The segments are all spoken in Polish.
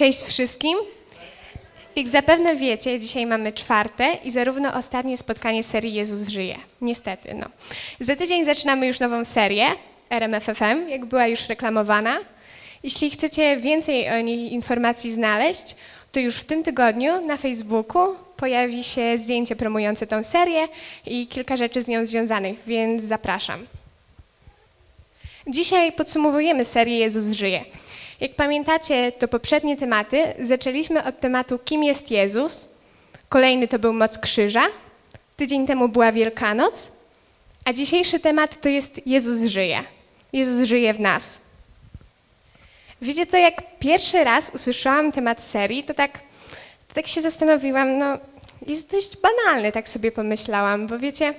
Cześć wszystkim. Jak zapewne wiecie, dzisiaj mamy czwarte i zarówno ostatnie spotkanie serii Jezus żyje. Niestety, no. Za tydzień zaczynamy już nową serię RMFFM, jak była już reklamowana. Jeśli chcecie więcej o niej informacji znaleźć, to już w tym tygodniu na Facebooku pojawi się zdjęcie promujące tę serię i kilka rzeczy z nią związanych, więc zapraszam. Dzisiaj podsumowujemy serię Jezus żyje. Jak pamiętacie, to poprzednie tematy zaczęliśmy od tematu kim jest Jezus. Kolejny to był moc krzyża. Tydzień temu była Wielkanoc. A dzisiejszy temat to jest Jezus żyje. Jezus żyje w nas. Wiecie co, jak pierwszy raz usłyszałam temat serii, to tak, to tak się zastanowiłam, no jest dość banalny, tak sobie pomyślałam, bo wiecie,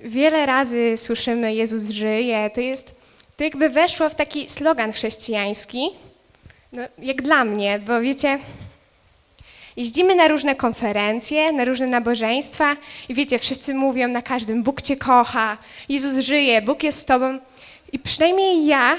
wiele razy słyszymy Jezus żyje, to jest, to jakby weszło w taki slogan chrześcijański, no, jak dla mnie, bo wiecie, jeździmy na różne konferencje, na różne nabożeństwa i wiecie, wszyscy mówią na każdym, Bóg cię kocha, Jezus żyje, Bóg jest z tobą i przynajmniej ja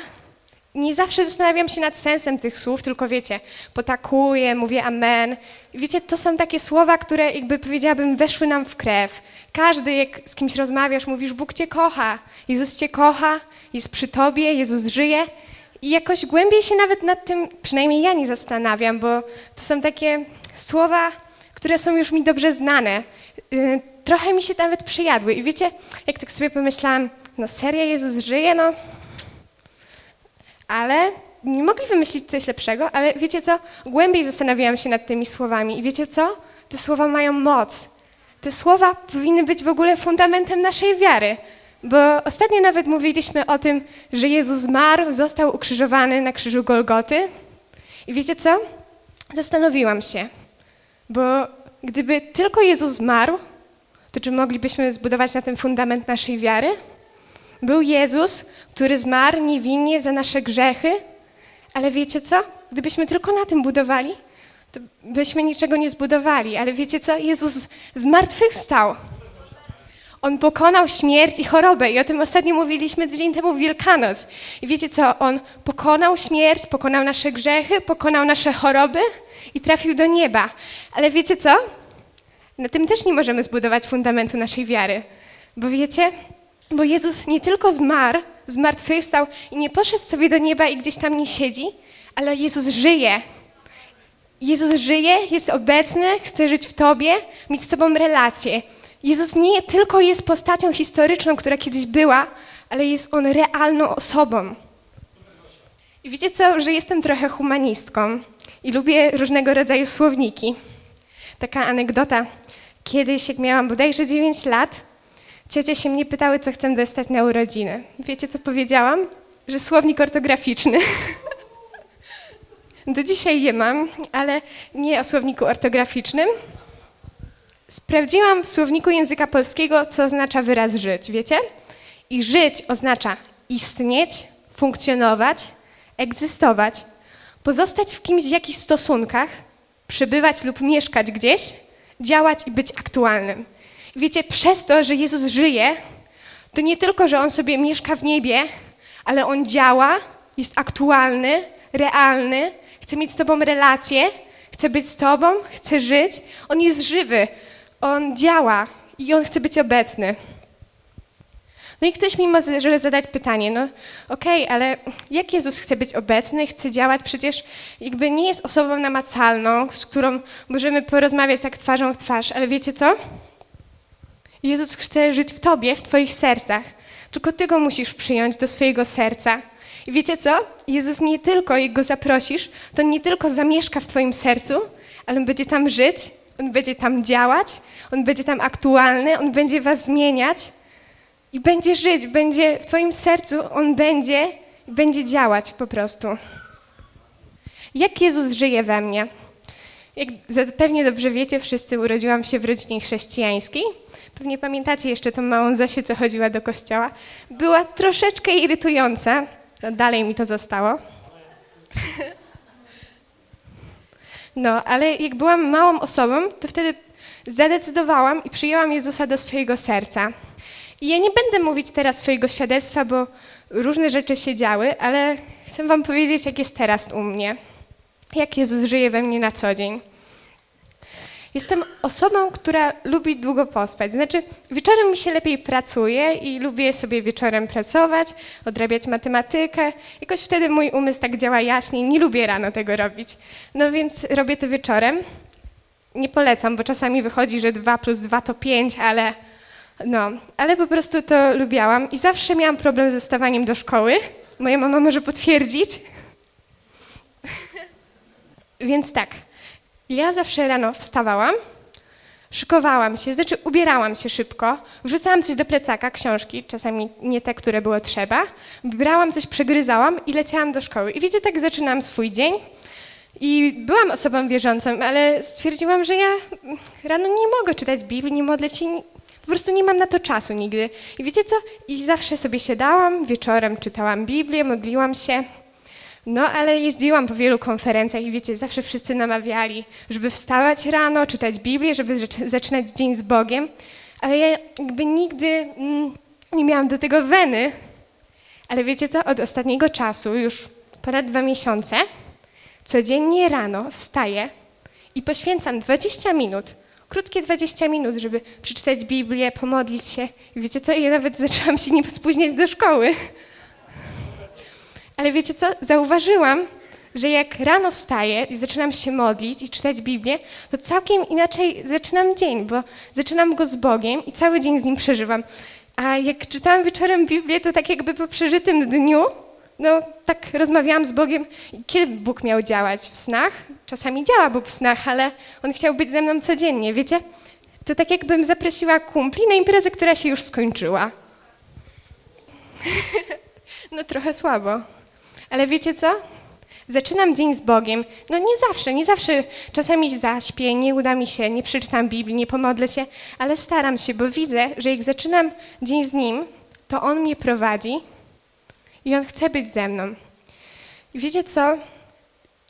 nie zawsze zastanawiam się nad sensem tych słów, tylko wiecie, potakuję, mówię amen. I wiecie, to są takie słowa, które jakby powiedziałabym weszły nam w krew. Każdy, jak z kimś rozmawiasz, mówisz, Bóg cię kocha, Jezus cię kocha, jest przy tobie, Jezus żyje. I jakoś głębiej się nawet nad tym, przynajmniej ja nie zastanawiam, bo to są takie słowa, które są już mi dobrze znane. Yy, trochę mi się nawet przyjadły. I wiecie, jak tak sobie pomyślałam, no serio Jezus żyje, no ale nie mogli wymyślić coś lepszego, ale wiecie co? Głębiej zastanawiałam się nad tymi słowami i wiecie co? Te słowa mają moc. Te słowa powinny być w ogóle fundamentem naszej wiary. Bo ostatnio nawet mówiliśmy o tym, że Jezus zmarł, został ukrzyżowany na krzyżu Golgoty. I wiecie co? Zastanowiłam się, bo gdyby tylko Jezus zmarł, to czy moglibyśmy zbudować na tym fundament naszej wiary? Był Jezus, który zmarł niewinnie za nasze grzechy, ale wiecie co? Gdybyśmy tylko na tym budowali, to byśmy niczego nie zbudowali. Ale wiecie co? Jezus zmartwychwstał. On pokonał śmierć i chorobę i o tym ostatnio mówiliśmy tydzień temu w Wielkanoc. I wiecie co? On pokonał śmierć, pokonał nasze grzechy, pokonał nasze choroby i trafił do nieba. Ale wiecie co? Na tym też nie możemy zbudować fundamentu naszej wiary. Bo wiecie, bo Jezus nie tylko zmarł, zmartwychwstał i nie poszedł sobie do nieba i gdzieś tam nie siedzi, ale Jezus żyje. Jezus żyje, jest obecny, chce żyć w Tobie, mieć z Tobą relację. Jezus nie tylko jest postacią historyczną, która kiedyś była, ale jest On realną osobą. I wiecie co, że jestem trochę humanistką i lubię różnego rodzaju słowniki. Taka anegdota. Kiedyś, jak miałam bodajże 9 lat, Ciocie się mnie pytały, co chcę dostać na urodziny. Wiecie, co powiedziałam? Że słownik ortograficzny. Do dzisiaj je mam, ale nie o słowniku ortograficznym. Sprawdziłam w słowniku języka polskiego, co oznacza wyraz żyć, wiecie? I żyć oznacza istnieć, funkcjonować, egzystować, pozostać w kimś w jakichś stosunkach, przebywać lub mieszkać gdzieś, działać i być aktualnym. Wiecie, przez to, że Jezus żyje, to nie tylko, że On sobie mieszka w niebie, ale On działa, jest aktualny, realny, chce mieć z Tobą relację, chce być z Tobą, chce żyć. On jest żywy, On działa i On chce być obecny. No i ktoś mi może zadać pytanie, no okej, okay, ale jak Jezus chce być obecny, chce działać? Przecież jakby nie jest osobą namacalną, z którą możemy porozmawiać tak twarzą w twarz, ale wiecie co? Jezus chce żyć w tobie, w twoich sercach. Tylko ty go musisz przyjąć do swojego serca. I wiecie co? Jezus nie tylko, jak go zaprosisz, to nie tylko zamieszka w twoim sercu, ale on będzie tam żyć, on będzie tam działać, on będzie tam aktualny, on będzie was zmieniać i będzie żyć, będzie w twoim sercu, on będzie i będzie działać po prostu. Jak Jezus żyje we mnie? Jak pewnie dobrze wiecie, wszyscy urodziłam się w rodzinie chrześcijańskiej. Pewnie pamiętacie jeszcze tą małą Zosię, co chodziła do kościoła. Była troszeczkę irytująca. No, dalej mi to zostało. No, ale jak byłam małą osobą, to wtedy zadecydowałam i przyjęłam Jezusa do swojego serca. I ja nie będę mówić teraz swojego świadectwa, bo różne rzeczy się działy, ale chcę wam powiedzieć, jak jest teraz u mnie. jak Jezus żyje we mnie na co dzień. Jestem osobą, która lubi długo pospać. Znaczy, wieczorem mi się lepiej pracuje i lubię sobie wieczorem pracować, odrabiać matematykę. Jakoś wtedy mój umysł tak działa jaśniej. Nie lubię rano tego robić. No więc robię to wieczorem. Nie polecam, bo czasami wychodzi, że 2 plus 2 to 5, ale no, ale po prostu to lubiałam i zawsze miałam problem ze stawaniem do szkoły. Moja mama może potwierdzić. Więc tak, ja zawsze rano wstawałam, szykowałam się, znaczy ubierałam się szybko, wrzucałam coś do plecaka, książki, czasami nie te, które było trzeba, brałam coś, przegryzałam i leciałam do szkoły. I wiecie, tak zaczynam swój dzień. I byłam osobą wierzącą, ale stwierdziłam, że ja rano nie mogę czytać Biblii, nie modlę się, po prostu nie mam na to czasu nigdy. I wiecie co? I zawsze sobie siadałam, wieczorem czytałam Biblię, modliłam się. No, ale jeździłam po wielu konferencjach i wiecie, zawsze wszyscy namawiali, żeby wstawać rano, czytać Biblię, żeby zac- zaczynać dzień z Bogiem. Ale ja jakby nigdy mm, nie miałam do tego weny. Ale wiecie co? Od ostatniego czasu, już ponad dwa miesiące, codziennie rano wstaję i poświęcam 20 minut, krótkie 20 minut, żeby przeczytać Biblię, pomodlić się. I wiecie co? Ja nawet zaczęłam się nie spóźniać do szkoły. Ale wiecie co? Zauważyłam, że jak rano wstaję i zaczynam się modlić i czytać Biblię, to całkiem inaczej zaczynam dzień, bo zaczynam go z Bogiem i cały dzień z Nim przeżywam. A jak czytałam wieczorem Biblię, to tak jakby po przeżytym dniu, no tak rozmawiałam z Bogiem, kiedy Bóg miał działać? W snach? Czasami działa Bóg w snach, ale On chciał być ze mną codziennie, wiecie? To tak jakbym zaprosiła kumpli na imprezę, która się już skończyła. no trochę słabo. Ale wiecie co? Zaczynam dzień z Bogiem. No nie zawsze, nie zawsze. Czasami zaśpię, nie uda mi się, nie przeczytam Biblii, nie pomodlę się, ale staram się, bo widzę, że jak zaczynam dzień z Nim, to On mnie prowadzi i On chce być ze mną. I wiecie co?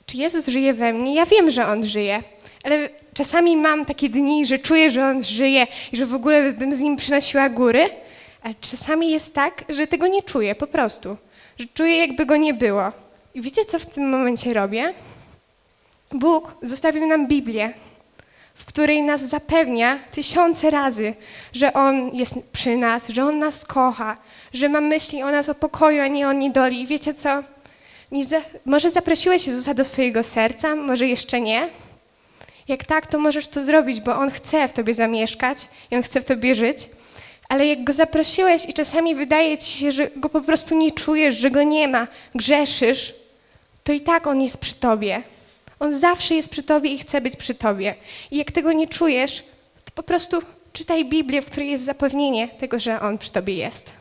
Czy Jezus żyje we mnie? Ja wiem, że On żyje, ale czasami mam takie dni, że czuję, że On żyje i że w ogóle bym z Nim przynosiła góry, ale czasami jest tak, że tego nie czuję po prostu, że czuję, jakby Go nie było. I wiecie, co w tym momencie robię? Bóg zostawił nam Biblię, w której nas zapewnia tysiące razy, że On jest przy nas, że On nas kocha, że ma myśli o nas o pokoju, a nie o niedoli. I wiecie co? Za, może zaprosiłeś Jezusa do swojego serca, może jeszcze nie. Jak tak, to możesz to zrobić, bo On chce w tobie zamieszkać i On chce w tobie żyć. Ale jak Go zaprosiłeś i czasami wydaje ci się, że Go po prostu nie czujesz, że Go nie ma, grzeszysz, to i tak On jest przy tobie. On zawsze jest przy tobie i chce być przy tobie. I jak tego nie czujesz, to po prostu czytaj Biblię, w której jest zapewnienie tego, że On przy tobie jest.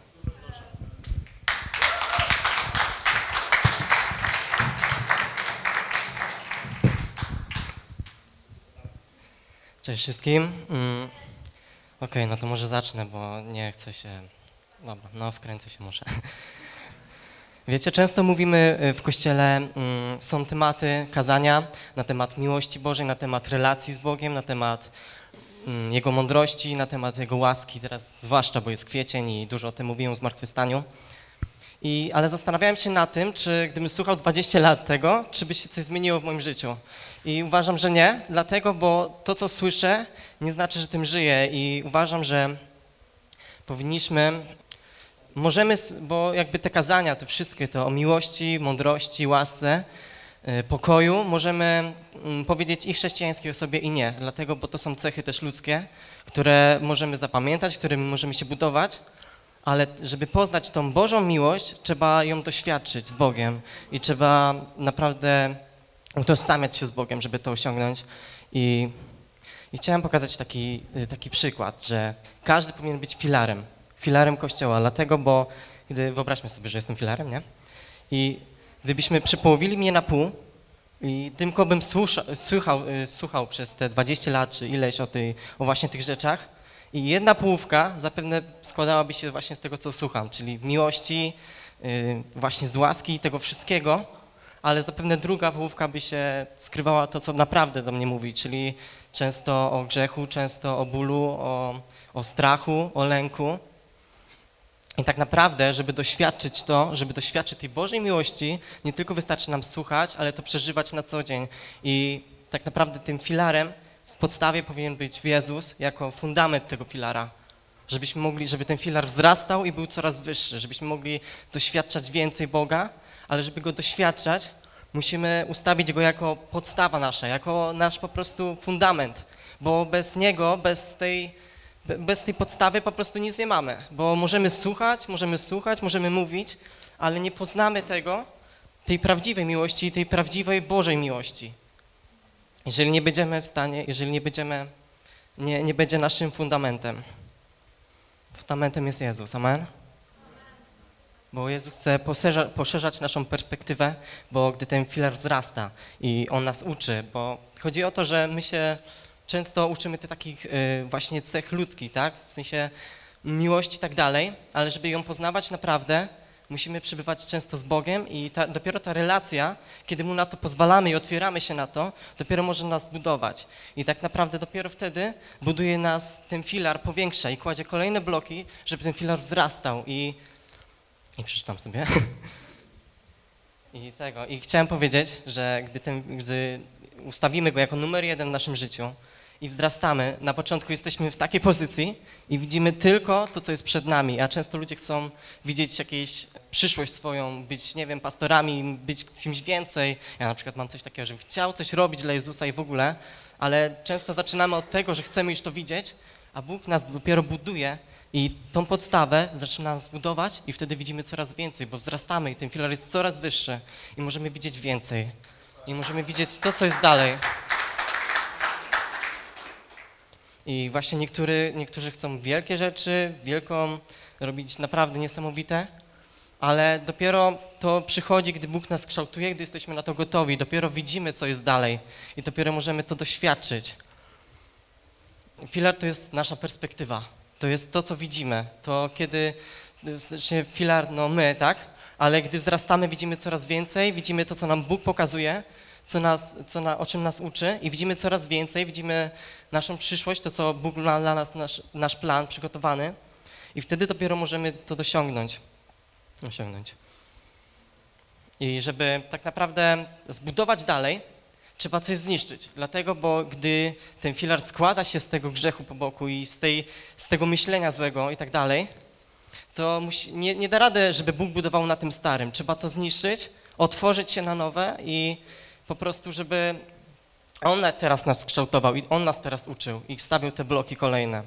Cześć wszystkim. Mm. Okej, no to może zacznę, bo nie chcę się. Dobra, no wkręcę się muszę. Wiecie, często mówimy y, w kościele, mm, są tematy kazania na temat miłości Bożej, na temat relacji z Bogiem, na temat mm, Jego mądrości, na temat Jego łaski, teraz zwłaszcza, bo jest kwiecień i dużo o tym mówiłem o zmartwychwstaniu. I, ale zastanawiałem się nad tym, czy gdybym słuchał 20 lat tego, czy by się coś zmieniło w moim życiu. I uważam, że nie, dlatego, bo to, co słyszę, nie znaczy, że tym żyję. I uważam, że powinniśmy, możemy, bo jakby te kazania, te wszystkie, to o miłości, mądrości, łasce, y, pokoju, możemy mm, powiedzieć i chrześcijańskiej osobie, i nie. Dlatego, bo to są cechy też ludzkie, które możemy zapamiętać, którymi możemy się budować, ale żeby poznać tą Bożą miłość, trzeba ją doświadczyć z Bogiem i trzeba naprawdę utożsamiać się z Bogiem, żeby to osiągnąć. I, i chciałem pokazać taki, y, taki przykład, że każdy powinien być filarem, filarem Kościoła, dlatego, bo gdy, wyobraźmy sobie, że jestem filarem, nie? I gdybyśmy przepołowili mnie na pół i tylko bym słusza, słuchał, y, słuchał przez te 20 lat, czy ileś o, tej, o właśnie tych rzeczach, i jedna połówka zapewne składałaby się właśnie z tego, co słucham, czyli miłości, y, właśnie z łaski i tego wszystkiego, ale zapewne druga połówka by się skrywała to, co naprawdę do mnie mówi, czyli często o grzechu, często o bólu, o, o strachu, o lęku. I tak naprawdę, żeby doświadczyć to, żeby doświadczyć tej Bożej miłości, nie tylko wystarczy nam słuchać, ale to przeżywać na co dzień. I tak naprawdę tym filarem w podstawie powinien być Jezus jako fundament tego filara. Żebyśmy mogli, żeby ten filar wzrastał i był coraz wyższy, żebyśmy mogli doświadczać więcej Boga, ale żeby go doświadczać, musimy ustawić go jako podstawa nasza, jako nasz po prostu fundament, bo bez niego, bez tej, bez tej podstawy po prostu nic nie mamy, bo możemy słuchać, możemy słuchać, możemy mówić, ale nie poznamy tego, tej prawdziwej miłości i tej prawdziwej Bożej miłości. Jeżeli nie będziemy w stanie, jeżeli nie będziemy, nie, nie będzie naszym fundamentem. Fundamentem jest Jezus, amen? Bo Jezus chce poszerza, poszerzać naszą perspektywę, bo gdy ten filar wzrasta i On nas uczy, bo chodzi o to, że my się często uczymy tych takich y, właśnie cech ludzkich, tak? W sensie miłości i tak dalej, ale żeby ją poznawać naprawdę, musimy przebywać często z Bogiem i ta, dopiero ta relacja, kiedy Mu na to pozwalamy i otwieramy się na to, dopiero może nas budować. I tak naprawdę dopiero wtedy buduje nas ten filar, powiększa i kładzie kolejne bloki, żeby ten filar wzrastał i i przeczytam sobie. I tego. I chciałem powiedzieć, że gdy, ten, gdy ustawimy go jako numer jeden w naszym życiu i wzrastamy, na początku jesteśmy w takiej pozycji i widzimy tylko to, co jest przed nami, a często ludzie chcą widzieć jakąś przyszłość swoją, być, nie wiem, pastorami, być kimś więcej. Ja na przykład mam coś takiego, żebym chciał coś robić dla Jezusa i w ogóle, ale często zaczynamy od tego, że chcemy już to widzieć, a Bóg nas dopiero buduje i tą podstawę zaczyna nas budować i wtedy widzimy coraz więcej, bo wzrastamy i ten filar jest coraz wyższy i możemy widzieć więcej. I możemy widzieć to, co jest dalej. I właśnie niektóry, niektórzy chcą wielkie rzeczy, wielką, robić naprawdę niesamowite, ale dopiero to przychodzi, gdy Bóg nas kształtuje, gdy jesteśmy na to gotowi. Dopiero widzimy, co jest dalej i dopiero możemy to doświadczyć. Filar to jest nasza perspektywa. To jest to, co widzimy. To kiedy, znaczy filar, no my, tak? Ale gdy wzrastamy, widzimy coraz więcej, widzimy to, co nam Bóg pokazuje, co nas, co na, o czym nas uczy i widzimy coraz więcej, widzimy naszą przyszłość, to, co Bóg ma dla nas, nasz, nasz plan przygotowany i wtedy dopiero możemy to dosiągnąć. Osiągnąć. I żeby tak naprawdę zbudować dalej, trzeba coś zniszczyć. Dlatego, bo gdy ten filar składa się z tego grzechu po boku i z, tej, z tego myślenia złego i tak dalej, to musi, nie, nie da rady, żeby Bóg budował na tym starym. Trzeba to zniszczyć, otworzyć się na nowe i po prostu, żeby On teraz nas kształtował i On nas teraz uczył i stawiał te bloki kolejne.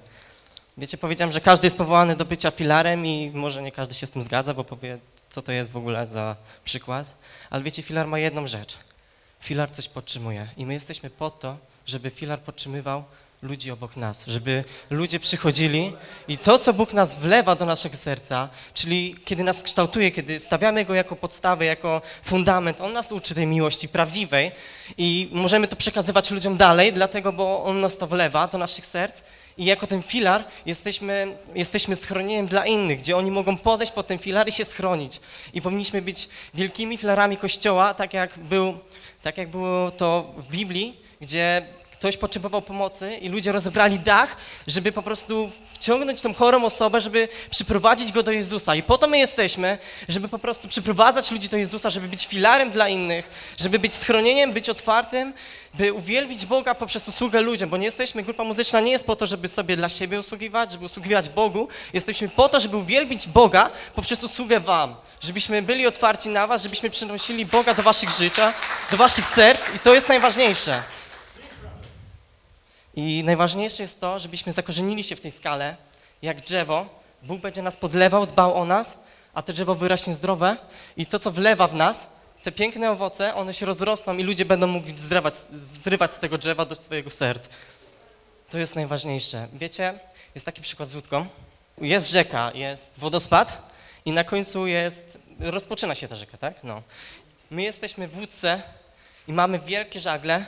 Wiecie, powiedziałem, że każdy jest powołany do bycia filarem i może nie każdy się z tym zgadza, bo powie, co to jest w ogóle za przykład. Ale wiecie, filar ma jedną rzecz. Filar coś podtrzymuje i my jesteśmy po to, żeby filar podtrzymywał ludzi obok nas, żeby ludzie przychodzili i to, co Bóg nas wlewa do naszego serca, czyli kiedy nas kształtuje, kiedy stawiamy Go jako podstawę, jako fundament, On nas uczy tej miłości prawdziwej i możemy to przekazywać ludziom dalej, dlatego, bo On nas to wlewa do naszych serc i jako ten filar jesteśmy, jesteśmy schronieniem dla innych, gdzie oni mogą podejść pod ten filar i się schronić. I powinniśmy być wielkimi filarami Kościoła, tak jak, był, tak jak było to w Biblii, gdzie ktoś potrzebował pomocy i ludzie rozebrali dach, żeby po prostu wciągnąć tą chorą osobę, żeby przyprowadzić go do Jezusa. I po to my jesteśmy, żeby po prostu przyprowadzać ludzi do Jezusa, żeby być filarem dla innych, żeby być schronieniem, być otwartym, by uwielbić Boga poprzez usługę ludziom, bo nie jesteśmy, grupa muzyczna nie jest po to, żeby sobie dla siebie usługiwać, żeby usługiwać Bogu, jesteśmy po to, żeby uwielbić Boga poprzez usługę wam, żebyśmy byli otwarci na was, żebyśmy przynosili Boga do waszych życia, do waszych serc i to jest najważniejsze. I najważniejsze jest to, żebyśmy zakorzenili się w tej skale, jak drzewo. Bóg będzie nas podlewał, dbał o nas, a to drzewo wyraśnie zdrowe i to, co wlewa w nas, te piękne owoce, one się rozrosną i ludzie będą mogli zrywać, zrywać z tego drzewa do swojego serc. To jest najważniejsze. Wiecie, jest taki przykład z łódką. Jest rzeka, jest wodospad i na końcu jest, rozpoczyna się ta rzeka, tak? No. My jesteśmy w łódce i mamy wielkie żagle,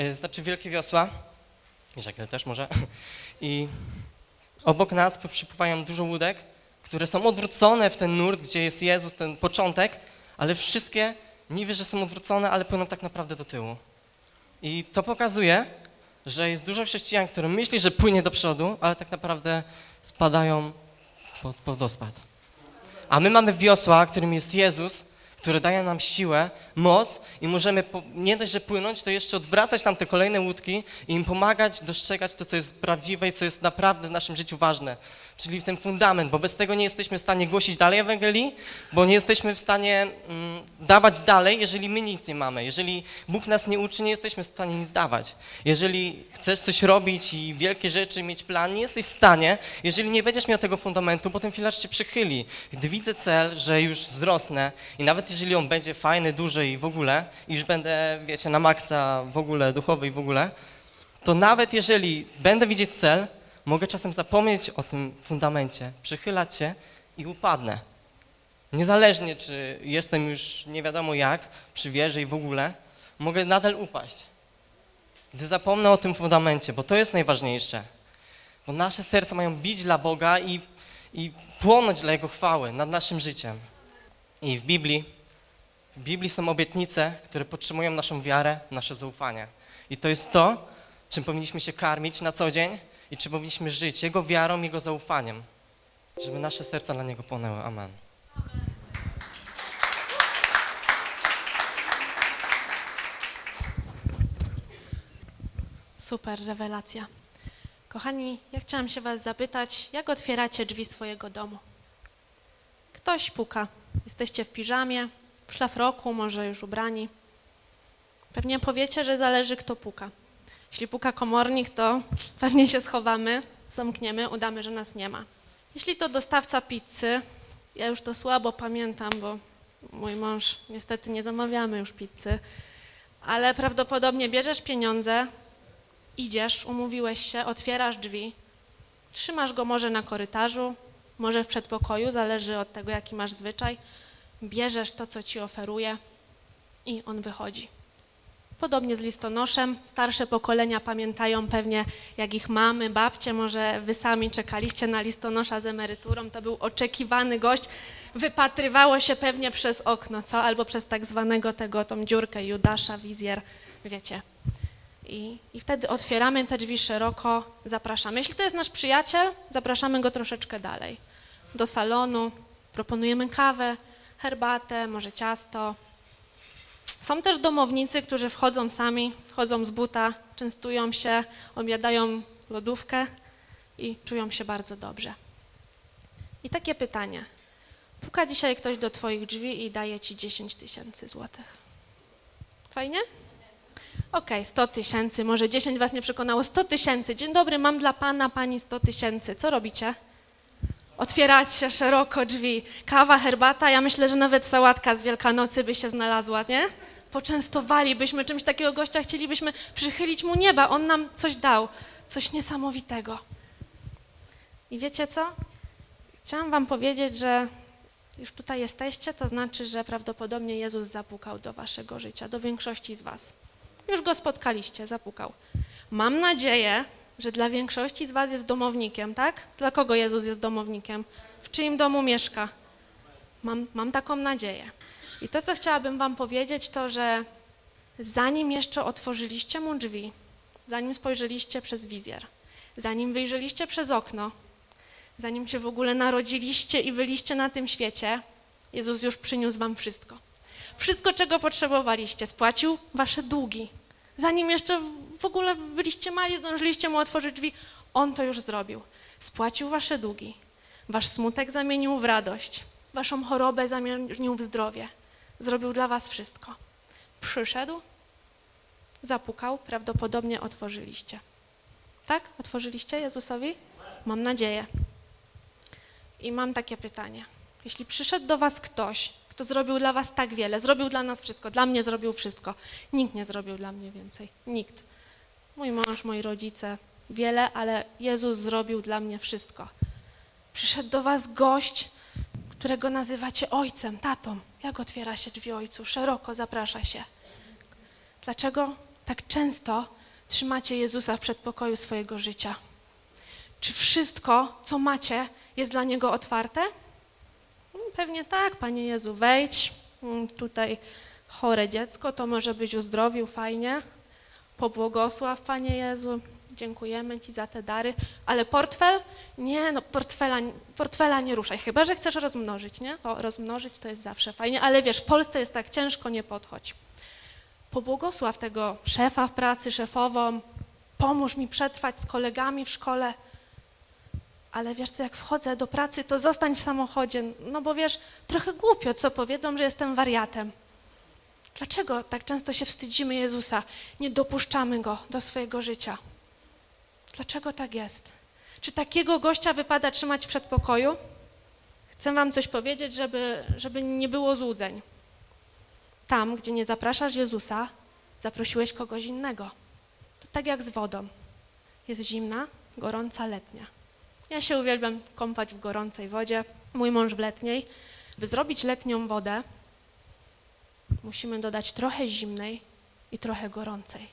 y, znaczy wielkie wiosła, i żagle też może. I obok nas przypływają dużo łódek, które są odwrócone w ten nurt, gdzie jest Jezus, ten początek, ale wszystkie niby, że są odwrócone, ale płyną tak naprawdę do tyłu. I to pokazuje, że jest dużo chrześcijan, które myśli, że płynie do przodu, ale tak naprawdę spadają pod, wodospad. A my mamy wiosła, którym jest Jezus, który daje nam siłę, moc i możemy nie dość, że płynąć, to jeszcze odwracać nam te kolejne łódki i im pomagać dostrzegać to, co jest prawdziwe i co jest naprawdę w naszym życiu ważne. Czyli w ten fundament, bo bez tego nie jesteśmy w stanie głosić dalej Ewangelii, bo nie jesteśmy w stanie mm, dawać dalej, jeżeli my nic nie mamy. Jeżeli Bóg nas nie uczy, nie jesteśmy w stanie nic dawać. Jeżeli chcesz coś robić i wielkie rzeczy, mieć plan, nie jesteś w stanie, jeżeli nie będziesz miał tego fundamentu, bo ten filarz się przychyli. Gdy widzę cel, że już wzrosnę i nawet jeżeli on będzie fajny, duży i w ogóle, i już będę, wiecie, na maksa w ogóle duchowy i w ogóle, to nawet jeżeli będę widzieć cel, mogę czasem zapomnieć o tym fundamencie, przychylać się i upadnę. Niezależnie, czy jestem już nie wiadomo jak, przy wieży i w ogóle, mogę nadal upaść. Gdy zapomnę o tym fundamencie, bo to jest najważniejsze. Bo nasze serca mają bić dla Boga i, i płonąć dla Jego chwały nad naszym życiem. I w Biblii, w Biblii są obietnice, które podtrzymują naszą wiarę, nasze zaufanie. I to jest to, czym powinniśmy się karmić na co dzień i czym powinniśmy żyć Jego wiarą, Jego zaufaniem, żeby nasze serca dla Niego płonęły. Amen. Super rewelacja. Kochani, ja chciałam się Was zapytać, jak otwieracie drzwi swojego domu? Ktoś puka. Jesteście w piżamie, w szlafroku, może już ubrani. Pewnie powiecie, że zależy, kto puka. Jeśli puka komornik, to pewnie się schowamy, zamkniemy, udamy, że nas nie ma. Jeśli to dostawca pizzy, ja już to słabo pamiętam, bo mój mąż niestety nie zamawiamy już pizzy, ale prawdopodobnie bierzesz pieniądze, idziesz, umówiłeś się, otwierasz drzwi, trzymasz go może na korytarzu, może w przedpokoju, zależy od tego, jaki masz zwyczaj, bierzesz to, co ci oferuje i on wychodzi. Podobnie z listonoszem. Starsze pokolenia pamiętają pewnie, jak ich mamy, babcie, może wy sami czekaliście na listonosza z emeryturą. To był oczekiwany gość. Wypatrywało się pewnie przez okno, co? Albo przez tak zwanego tego, tą dziurkę Judasza, wizjer, wiecie. I, I wtedy otwieramy te drzwi szeroko, zapraszamy. Jeśli to jest nasz przyjaciel, zapraszamy go troszeczkę dalej. Do salonu, proponujemy kawę, herbatę, może ciasto. Są też domownicy, którzy wchodzą sami, wchodzą z buta, częstują się, objadają lodówkę i czują się bardzo dobrze. I takie pytanie. Puka dzisiaj ktoś do Twoich drzwi i daje Ci 10 tysięcy złotych. Fajnie? Okej, 100 tysięcy, może 10 Was nie przekonało. 100 tysięcy. Dzień dobry, mam dla Pana, Pani 100 tysięcy. Co robicie? Otwieracie szeroko drzwi. Kawa, herbata, ja myślę, że nawet sałatka z Wielkanocy by się znalazła, nie? Poczęstowalibyśmy czymś takiego gościa, chcielibyśmy przychylić mu nieba. On nam coś dał, coś niesamowitego. I wiecie co? Chciałam Wam powiedzieć, że już tutaj jesteście, to znaczy, że prawdopodobnie Jezus zapukał do Waszego życia, do większości z Was. Już go spotkaliście, zapukał. Mam nadzieję, że dla większości z Was jest domownikiem, tak? Dla kogo Jezus jest domownikiem? W czyim domu mieszka? Mam, mam taką nadzieję. I to, co chciałabym Wam powiedzieć, to że zanim jeszcze otworzyliście mu drzwi, zanim spojrzeliście przez wizjer, zanim wyjrzeliście przez okno, zanim się w ogóle narodziliście i byliście na tym świecie, Jezus już przyniósł Wam wszystko. Wszystko, czego potrzebowaliście, spłacił Wasze długi. Zanim jeszcze w ogóle byliście mali, zdążyliście mu otworzyć drzwi, On to już zrobił. Spłacił Wasze długi. Wasz smutek zamienił w radość. Waszą chorobę zamienił w zdrowie. Zrobił dla Was wszystko. Przyszedł, zapukał, prawdopodobnie otworzyliście. Tak? Otworzyliście Jezusowi? Mam nadzieję. I mam takie pytanie. Jeśli przyszedł do Was ktoś, kto zrobił dla Was tak wiele, zrobił dla nas wszystko, dla mnie zrobił wszystko, nikt nie zrobił dla mnie więcej. Nikt. Mój mąż, moi rodzice, wiele, ale Jezus zrobił dla mnie wszystko. Przyszedł do Was gość, którego nazywacie ojcem, tatą. Jak otwiera się drzwi ojcu? Szeroko zaprasza się. Dlaczego tak często trzymacie Jezusa w przedpokoju swojego życia? Czy wszystko, co macie, jest dla Niego otwarte? Mm, Pewnie tak, Panie Jezu, wejdź. Mm, Tutaj chore dziecko, to może byś uzdrowił fajnie. Pobłogosław, Panie Jezu. dziękujemy Ci za te dary, ale portfel? Nie, no portfela, portfela nie ruszaj, chyba że chcesz rozmnożyć, nie? O, rozmnożyć to jest zawsze fajnie, ale wiesz, w Polsce jest tak ciężko, nie podchodź. Pobłogosław tego szefa w pracy, szefową, pomóż mi przetrwać z kolegami w szkole. Ale wiesz co, jak wchodzę do pracy, to zostań w samochodzie, no bo wiesz, trochę głupio, co powiedzą, że jestem wariatem. Dlaczego tak często się wstydzimy Jezusa, nie dopuszczamy Go do swojego życia? Dlaczego tak jest? Czy takiego gościa wypada trzymać w przedpokoju? Chcę wam coś powiedzieć, żeby, żeby nie było złudzeń. Tam, gdzie nie zapraszasz Jezusa, zaprosiłeś kogoś innego. To tak jak z wodą. Jest zimna, gorąca, letnia. Ja się uwielbiam kąpać w gorącej wodzie, mój mąż w letniej. By zrobić letnią wodę, musimy dodać trochę zimnej i trochę gorącej.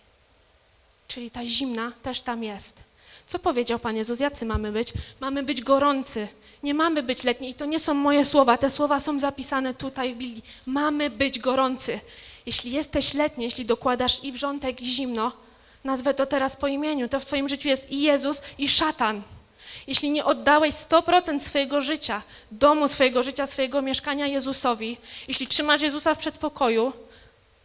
Czyli ta zimna też tam jest. Co powiedział Pan Jezus? Jacy mamy być? Mamy być gorący. Nie mamy być letni. I to nie są moje słowa. Te słowa są zapisane tutaj w Biblii. Mamy być gorący. Jeśli jesteś letni, jeśli dokładasz i wrzątek, i zimno, nazwę to teraz po imieniu, to w Twoim życiu jest i Jezus, i szatan. Jeśli nie oddałeś 100% swojego życia, domu swojego życia, swojego mieszkania Jezusowi, jeśli trzymasz Jezusa w przedpokoju,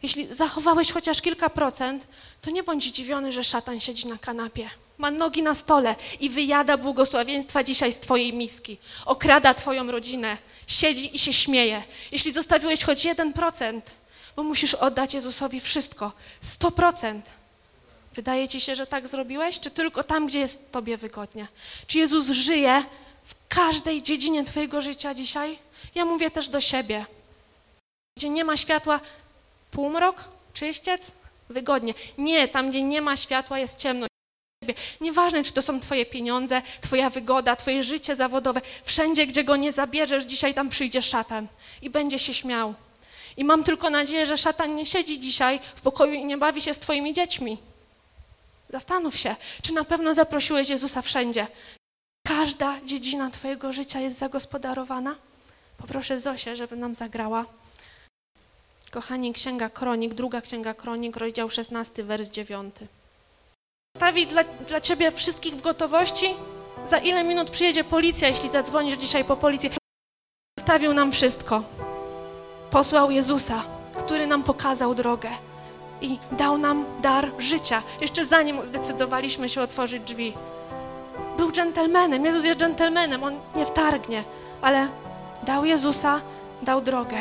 jeśli zachowałeś chociaż kilka procent, to nie bądź zdziwiony, że szatan siedzi na kanapie. Ma nogi na stole i wyjada błogosławieństwa dzisiaj z Twojej miski. Okrada Twoją rodzinę, siedzi i się śmieje. Jeśli zostawiłeś choć 1%, bo musisz oddać Jezusowi wszystko, 100%. Wydaje ci się, że tak zrobiłeś, czy tylko tam, gdzie jest Tobie wygodnie? Czy Jezus żyje w każdej dziedzinie Twojego życia dzisiaj? Ja mówię też do siebie. Gdzie nie ma światła, półmrok, czyściec, wygodnie. Nie, tam, gdzie nie ma światła, jest ciemno. Nieważne, czy to są Twoje pieniądze, Twoja wygoda, Twoje życie zawodowe, wszędzie, gdzie go nie zabierzesz, dzisiaj tam przyjdzie szatan i będzie się śmiał. I mam tylko nadzieję, że szatan nie siedzi dzisiaj w pokoju i nie bawi się z Twoimi dziećmi. Zastanów się, czy na pewno zaprosiłeś Jezusa wszędzie. Każda dziedzina Twojego życia jest zagospodarowana. Poproszę Zosię, żeby nam zagrała. Kochani, Księga Kronik, druga Księga Kronik, rozdział 16, wers 9. Stawi dla, dla Ciebie wszystkich w gotowości? Za ile minut przyjedzie policja, jeśli zadzwonisz dzisiaj po policję? Stawił nam wszystko. Posłał Jezusa, który nam pokazał drogę i dał nam dar życia, jeszcze zanim zdecydowaliśmy się otworzyć drzwi. Był dżentelmenem, Jezus jest dżentelmenem, On nie wtargnie, ale dał Jezusa, dał drogę.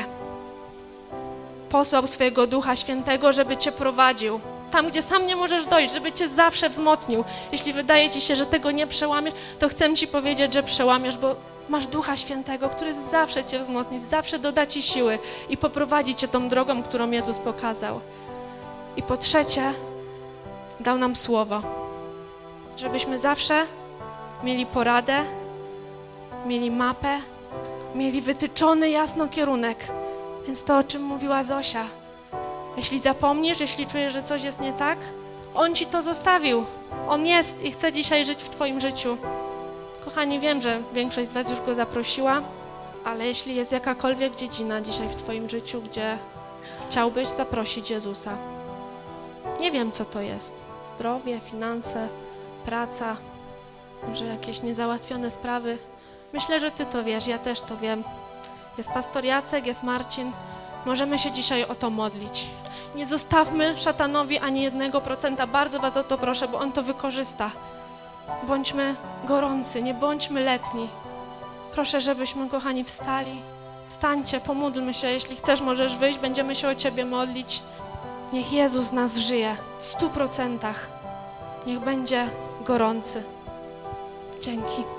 Posłał swojego Ducha Świętego, żeby Cię prowadził. Tam, gdzie sam nie możesz dojść, żeby Cię zawsze wzmocnił. Jeśli wydaje Ci się, że tego nie przełamiesz, to chcę Ci powiedzieć, że przełamiesz, bo masz Ducha Świętego, który zawsze Cię wzmocni, zawsze doda Ci siły i poprowadzi Cię tą drogą, którą Jezus pokazał. I po trzecie, dał nam słowo, żebyśmy zawsze mieli poradę, mieli mapę, mieli wytyczony jasno kierunek. Więc to, o czym mówiła Zosia, jeśli zapomnisz, jeśli czujesz, że coś jest nie tak, On ci to zostawił. On jest i chce dzisiaj żyć w Twoim życiu. Kochani, wiem, że większość z Was już go zaprosiła, ale jeśli jest jakakolwiek dziedzina dzisiaj w Twoim życiu, gdzie chciałbyś zaprosić Jezusa, nie wiem, co to jest. Zdrowie, finanse, praca, może jakieś niezałatwione sprawy. Myślę, że Ty to wiesz, ja też to wiem. Jest pastor Jacek, jest Marcin. Możemy się dzisiaj o to modlić. Nie zostawmy szatanowi ani jednego procenta. Bardzo Was o to proszę, bo on to wykorzysta. Bądźmy gorący, nie bądźmy letni. Proszę, żebyśmy, kochani, wstali. Wstańcie, pomódlmy się. Jeśli chcesz, możesz wyjść, będziemy się o Ciebie modlić. Niech Jezus nas żyje w stu procentach. Niech będzie gorący. Dzięki.